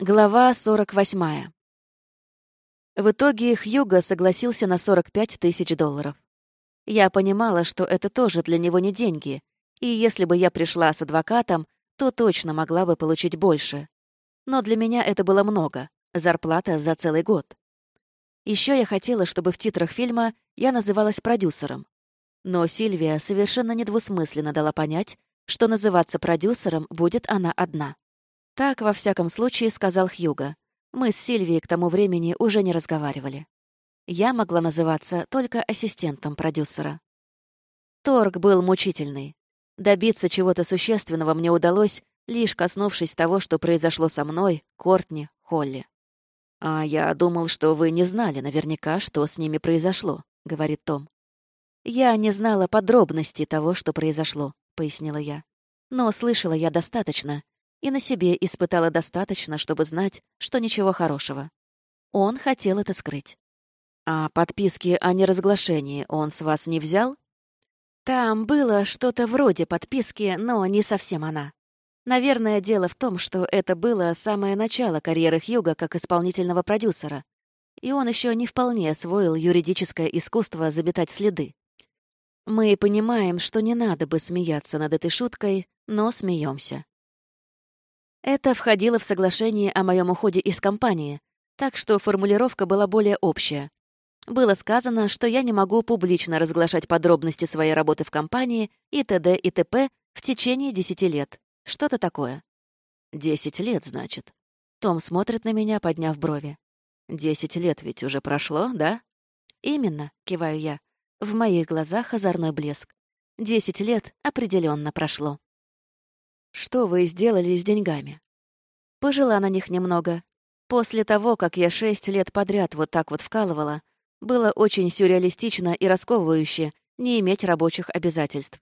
Глава 48. В итоге Хьюго согласился на 45 тысяч долларов. Я понимала, что это тоже для него не деньги, и если бы я пришла с адвокатом, то точно могла бы получить больше. Но для меня это было много, зарплата за целый год. Еще я хотела, чтобы в титрах фильма я называлась продюсером. Но Сильвия совершенно недвусмысленно дала понять, что называться продюсером будет она одна. Так, во всяком случае, сказал Хьюго. Мы с Сильвией к тому времени уже не разговаривали. Я могла называться только ассистентом продюсера. Торг был мучительный. Добиться чего-то существенного мне удалось, лишь коснувшись того, что произошло со мной, Кортни, Холли. «А я думал, что вы не знали наверняка, что с ними произошло», — говорит Том. «Я не знала подробностей того, что произошло», — пояснила я. «Но слышала я достаточно, и на себе испытала достаточно, чтобы знать, что ничего хорошего. Он хотел это скрыть. «А подписки о неразглашении он с вас не взял?» «Там было что-то вроде подписки, но не совсем она. Наверное, дело в том, что это было самое начало карьеры Хьюга как исполнительного продюсера, и он еще не вполне освоил юридическое искусство забитать следы. Мы понимаем, что не надо бы смеяться над этой шуткой, но смеемся. Это входило в соглашение о моем уходе из компании, так что формулировка была более общая. Было сказано, что я не могу публично разглашать подробности своей работы в компании и т.д. и т.п. в течение десяти лет. Что-то такое. Десять лет, значит. Том смотрит на меня, подняв брови. Десять лет ведь уже прошло, да? Именно, киваю я. В моих глазах озорной блеск. Десять лет определенно прошло. Что вы сделали с деньгами? Пожила на них немного. После того, как я шесть лет подряд вот так вот вкалывала, было очень сюрреалистично и расковывающе не иметь рабочих обязательств.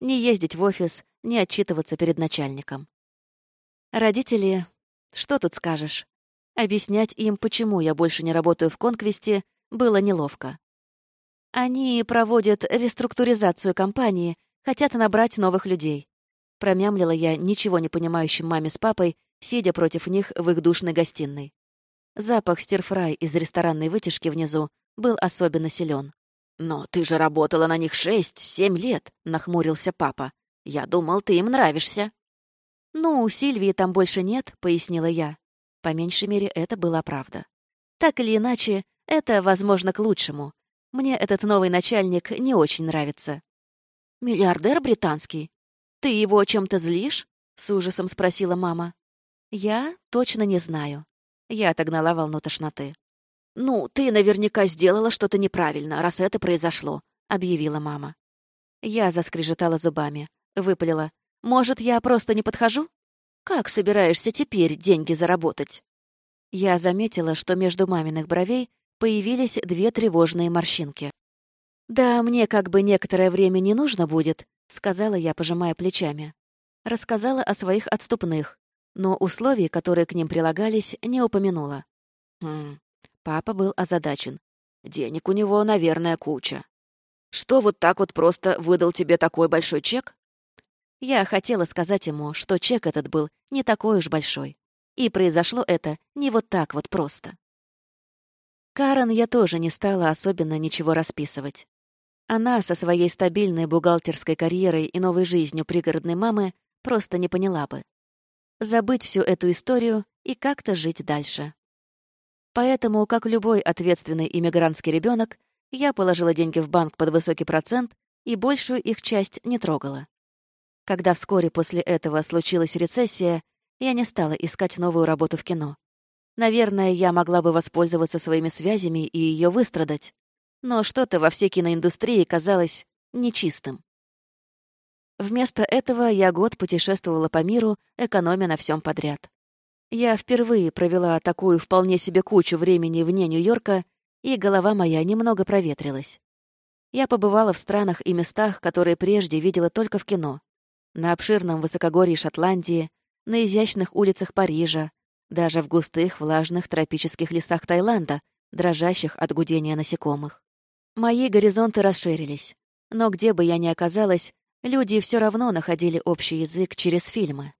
Не ездить в офис, не отчитываться перед начальником. Родители... Что тут скажешь? Объяснять им, почему я больше не работаю в Конквесте, было неловко. Они проводят реструктуризацию компании, хотят набрать новых людей. Промямлила я ничего не понимающим маме с папой, сидя против них в их душной гостиной. Запах стирфрай из ресторанной вытяжки внизу был особенно силен. «Но ты же работала на них шесть-семь лет», — нахмурился папа. «Я думал, ты им нравишься». «Ну, Сильвии там больше нет», — пояснила я. По меньшей мере, это была правда. Так или иначе, это, возможно, к лучшему. Мне этот новый начальник не очень нравится. «Миллиардер британский?» «Ты его чем-то злишь?» — с ужасом спросила мама. «Я точно не знаю». Я отогнала волну тошноты. «Ну, ты наверняка сделала что-то неправильно, раз это произошло», — объявила мама. Я заскрежетала зубами, выпалила. «Может, я просто не подхожу? Как собираешься теперь деньги заработать?» Я заметила, что между маминых бровей появились две тревожные морщинки. «Да, мне как бы некоторое время не нужно будет, — сказала я, пожимая плечами. Рассказала о своих отступных, но условий, которые к ним прилагались, не упомянула. Хм, папа был озадачен. Денег у него, наверное, куча. Что вот так вот просто выдал тебе такой большой чек? Я хотела сказать ему, что чек этот был не такой уж большой. И произошло это не вот так вот просто. Карен я тоже не стала особенно ничего расписывать. Она со своей стабильной бухгалтерской карьерой и новой жизнью пригородной мамы просто не поняла бы. Забыть всю эту историю и как-то жить дальше. Поэтому, как любой ответственный иммигрантский ребенок, я положила деньги в банк под высокий процент и большую их часть не трогала. Когда вскоре после этого случилась рецессия, я не стала искать новую работу в кино. Наверное, я могла бы воспользоваться своими связями и ее выстрадать, но что-то во всей киноиндустрии казалось нечистым. Вместо этого я год путешествовала по миру, экономя на всем подряд. Я впервые провела такую вполне себе кучу времени вне Нью-Йорка, и голова моя немного проветрилась. Я побывала в странах и местах, которые прежде видела только в кино. На обширном высокогорье Шотландии, на изящных улицах Парижа, даже в густых влажных тропических лесах Таиланда, дрожащих от гудения насекомых. Мои горизонты расширились. Но где бы я ни оказалась, люди все равно находили общий язык через фильмы.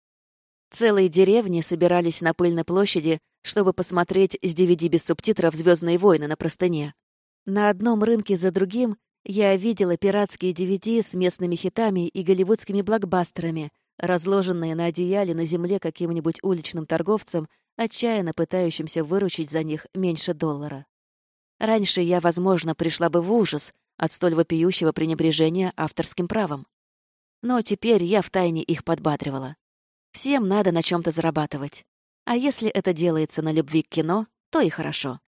Целые деревни собирались на пыльной площади, чтобы посмотреть с DVD без субтитров «Звездные войны» на простыне. На одном рынке за другим я видела пиратские DVD с местными хитами и голливудскими блокбастерами, разложенные на одеяле на земле каким-нибудь уличным торговцем, отчаянно пытающимся выручить за них меньше доллара. Раньше я, возможно, пришла бы в ужас от столь вопиющего пренебрежения авторским правом. Но теперь я втайне их подбадривала. Всем надо на чем то зарабатывать. А если это делается на любви к кино, то и хорошо.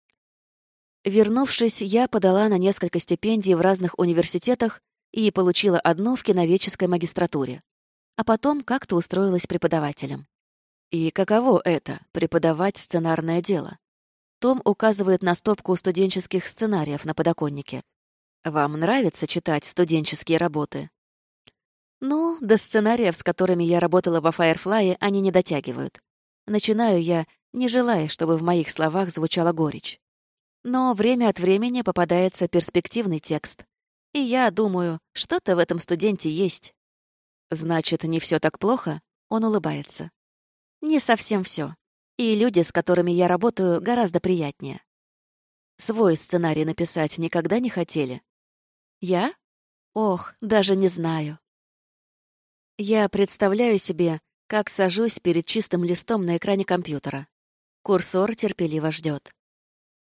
Вернувшись, я подала на несколько стипендий в разных университетах и получила одну в киноведческой магистратуре. А потом как-то устроилась преподавателем. И каково это — преподавать сценарное дело? Том указывает на стопку студенческих сценариев на подоконнике. Вам нравится читать студенческие работы? Ну, до сценариев, с которыми я работала во Firefly, они не дотягивают. Начинаю я, не желая, чтобы в моих словах звучала горечь. Но время от времени попадается перспективный текст. И я думаю, что-то в этом студенте есть. Значит, не все так плохо? Он улыбается. Не совсем все. И люди, с которыми я работаю, гораздо приятнее. Свой сценарий написать никогда не хотели? Я? Ох, даже не знаю. Я представляю себе, как сажусь перед чистым листом на экране компьютера. Курсор терпеливо ждет.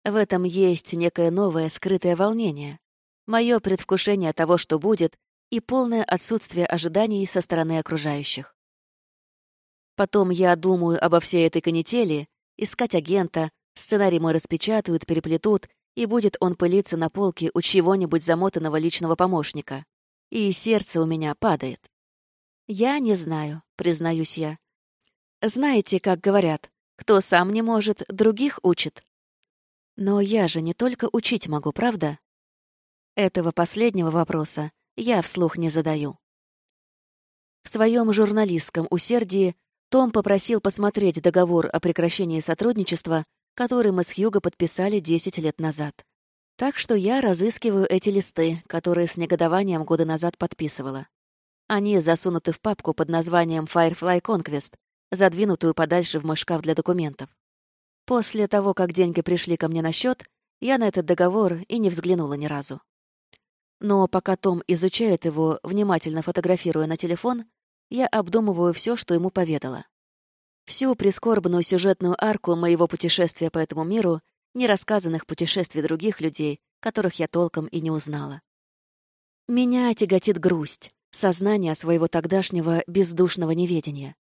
В этом есть некое новое скрытое волнение. Мое предвкушение того, что будет, и полное отсутствие ожиданий со стороны окружающих. Потом я думаю обо всей этой канители, искать агента, сценарий мой распечатают, переплетут, и будет он пылиться на полке у чего-нибудь замотанного личного помощника. И сердце у меня падает. «Я не знаю», — признаюсь я. «Знаете, как говорят, кто сам не может, других учит». Но я же не только учить могу, правда? Этого последнего вопроса я вслух не задаю. В своем журналистском усердии Том попросил посмотреть договор о прекращении сотрудничества, который мы с Хьюго подписали 10 лет назад. Так что я разыскиваю эти листы, которые с негодованием года назад подписывала. Они засунуты в папку под названием Firefly Conquest, задвинутую подальше в мой шкаф для документов. После того, как деньги пришли ко мне на счет, я на этот договор и не взглянула ни разу. Но пока Том изучает его, внимательно фотографируя на телефон, я обдумываю все, что ему поведала. Всю прискорбную сюжетную арку моего путешествия по этому миру, нерассказанных путешествий других людей, которых я толком и не узнала. Меня тяготит грусть, сознание своего тогдашнего бездушного неведения.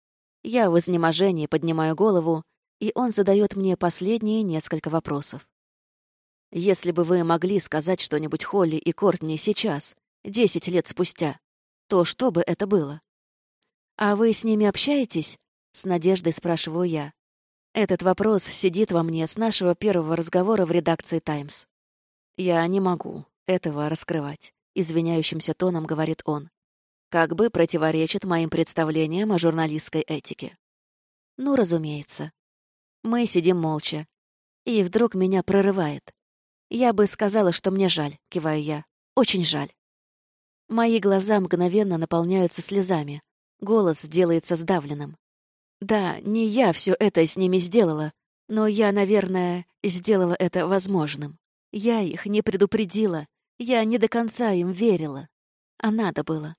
Я в изнеможении поднимаю голову, и он задает мне последние несколько вопросов. «Если бы вы могли сказать что-нибудь Холли и Кортни сейчас, десять лет спустя, то что бы это было?» «А вы с ними общаетесь?» — с надеждой спрашиваю я. Этот вопрос сидит во мне с нашего первого разговора в редакции «Таймс». «Я не могу этого раскрывать», — извиняющимся тоном говорит он как бы противоречит моим представлениям о журналистской этике. Ну, разумеется. Мы сидим молча. И вдруг меня прорывает. Я бы сказала, что мне жаль, киваю я. Очень жаль. Мои глаза мгновенно наполняются слезами. Голос делается сдавленным. Да, не я все это с ними сделала, но я, наверное, сделала это возможным. Я их не предупредила. Я не до конца им верила. А надо было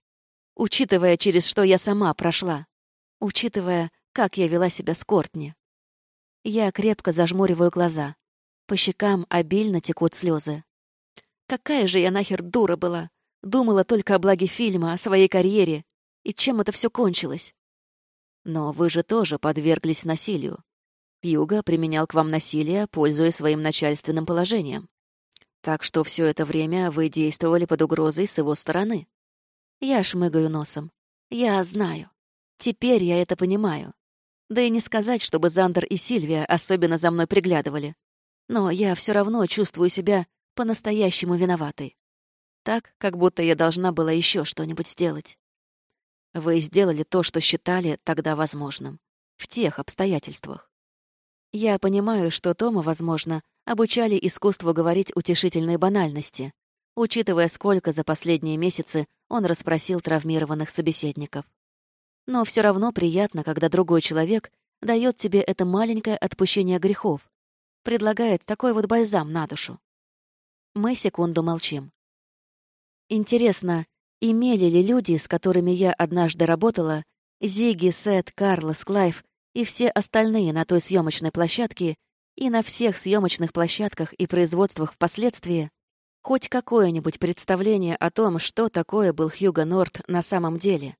учитывая, через что я сама прошла, учитывая, как я вела себя с Кортни. Я крепко зажмуриваю глаза. По щекам обильно текут слезы. Какая же я нахер дура была! Думала только о благе фильма, о своей карьере. И чем это все кончилось? Но вы же тоже подверглись насилию. Юга применял к вам насилие, пользуясь своим начальственным положением. Так что все это время вы действовали под угрозой с его стороны. Я шмыгаю носом. Я знаю. Теперь я это понимаю. Да и не сказать, чтобы Зандер и Сильвия особенно за мной приглядывали. Но я все равно чувствую себя по-настоящему виноватой. Так, как будто я должна была еще что-нибудь сделать. Вы сделали то, что считали тогда возможным. В тех обстоятельствах. Я понимаю, что Тома, возможно, обучали искусству говорить утешительные банальности, учитывая, сколько за последние месяцы он расспросил травмированных собеседников. Но все равно приятно, когда другой человек дает тебе это маленькое отпущение грехов, предлагает такой вот бальзам на душу. Мы секунду молчим. Интересно, имели ли люди, с которыми я однажды работала, Зиги, Сет, Карлос, Клайв и все остальные на той съемочной площадке и на всех съемочных площадках и производствах впоследствии, хоть какое-нибудь представление о том, что такое был Хьюго Норт на самом деле,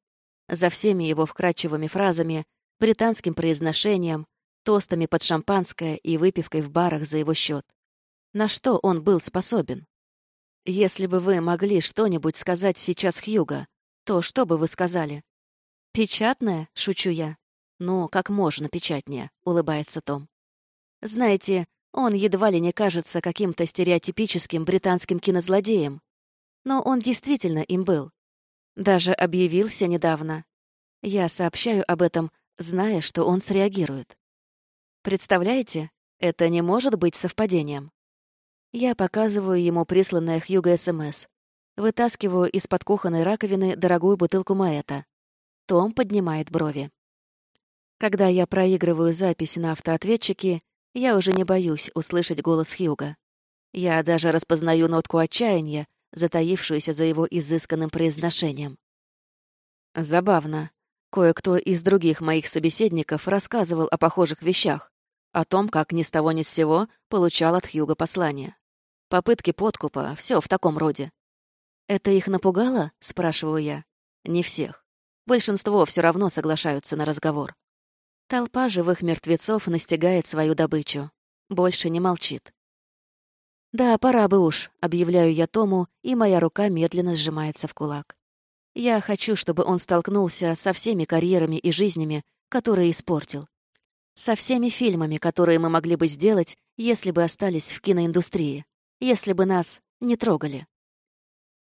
за всеми его вкрадчивыми фразами, британским произношением, тостами под шампанское и выпивкой в барах за его счет. На что он был способен? Если бы вы могли что-нибудь сказать сейчас Хьюго, то что бы вы сказали? «Печатное?» — шучу я. «Ну, как можно печатнее», — улыбается Том. Знаете, он едва ли не кажется каким-то стереотипическим британским кинозлодеем. Но он действительно им был. Даже объявился недавно. Я сообщаю об этом, зная, что он среагирует. Представляете, это не может быть совпадением. Я показываю ему присланное Хьюго СМС. Вытаскиваю из-под кухонной раковины дорогую бутылку Маэта. Том поднимает брови. Когда я проигрываю запись на автоответчике, я уже не боюсь услышать голос Хьюга. Я даже распознаю нотку отчаяния, затаившуюся за его изысканным произношением. Забавно. Кое-кто из других моих собеседников рассказывал о похожих вещах, о том, как ни с того ни с сего получал от Хьюга послание. Попытки подкупа, все в таком роде. «Это их напугало?» — спрашиваю я. «Не всех. Большинство все равно соглашаются на разговор. Толпа живых мертвецов настигает свою добычу. Больше не молчит. «Да, пора бы уж», — объявляю я Тому, и моя рука медленно сжимается в кулак. Я хочу, чтобы он столкнулся со всеми карьерами и жизнями, которые испортил. Со всеми фильмами, которые мы могли бы сделать, если бы остались в киноиндустрии, если бы нас не трогали.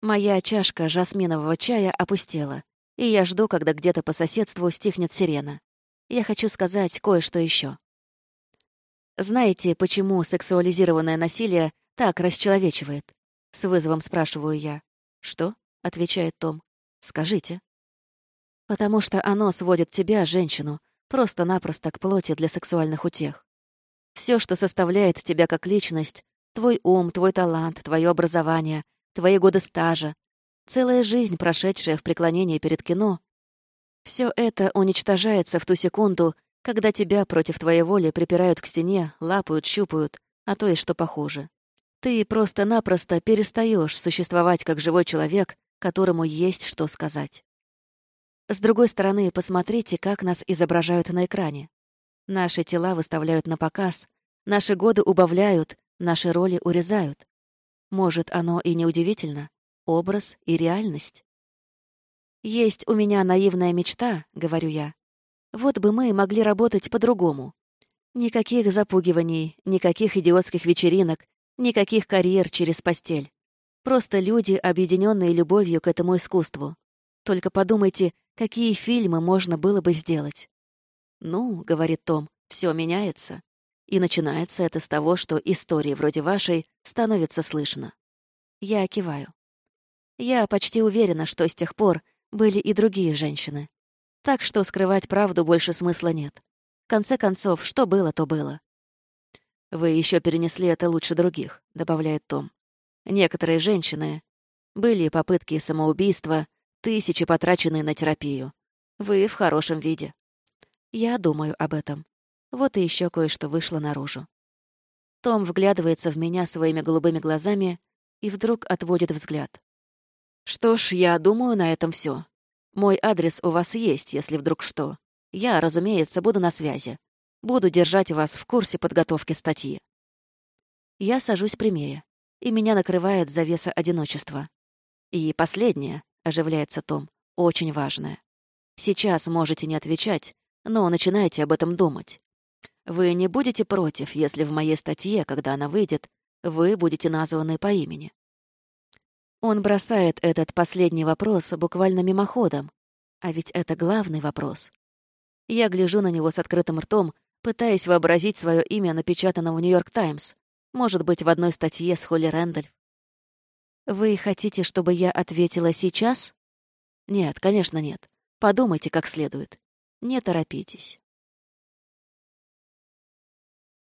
Моя чашка жасминового чая опустела, и я жду, когда где-то по соседству стихнет сирена я хочу сказать кое-что еще. Знаете, почему сексуализированное насилие так расчеловечивает? С вызовом спрашиваю я. Что? отвечает Том. Скажите. Потому что оно сводит тебя, женщину, просто-напросто к плоти для сексуальных утех. Все, что составляет тебя как личность, твой ум, твой талант, твое образование, твои годы стажа, целая жизнь, прошедшая в преклонении перед кино, все это уничтожается в ту секунду, когда тебя против твоей воли припирают к стене, лапают, щупают, а то и что похуже. Ты просто-напросто перестаешь существовать как живой человек, которому есть что сказать. С другой стороны, посмотрите, как нас изображают на экране. Наши тела выставляют на показ, наши годы убавляют, наши роли урезают. Может, оно и неудивительно. Образ и реальность. «Есть у меня наивная мечта», — говорю я. «Вот бы мы могли работать по-другому. Никаких запугиваний, никаких идиотских вечеринок, никаких карьер через постель. Просто люди, объединенные любовью к этому искусству. Только подумайте, какие фильмы можно было бы сделать». «Ну», — говорит Том, — «все меняется». И начинается это с того, что истории вроде вашей становится слышно. Я киваю. Я почти уверена, что с тех пор, были и другие женщины. Так что скрывать правду больше смысла нет. В конце концов, что было, то было. «Вы еще перенесли это лучше других», — добавляет Том. «Некоторые женщины... Были попытки самоубийства, тысячи потраченные на терапию. Вы в хорошем виде». Я думаю об этом. Вот и еще кое-что вышло наружу. Том вглядывается в меня своими голубыми глазами и вдруг отводит взгляд. Что ж, я думаю, на этом все. Мой адрес у вас есть, если вдруг что. Я, разумеется, буду на связи. Буду держать вас в курсе подготовки статьи. Я сажусь прямее, и меня накрывает завеса одиночества. И последнее, оживляется Том, очень важное. Сейчас можете не отвечать, но начинайте об этом думать. Вы не будете против, если в моей статье, когда она выйдет, вы будете названы по имени. Он бросает этот последний вопрос буквально мимоходом. А ведь это главный вопрос. Я гляжу на него с открытым ртом, пытаясь вообразить свое имя, напечатанное в «Нью-Йорк Таймс», может быть, в одной статье с Холли Рэндольф. «Вы хотите, чтобы я ответила сейчас?» «Нет, конечно, нет. Подумайте как следует. Не торопитесь.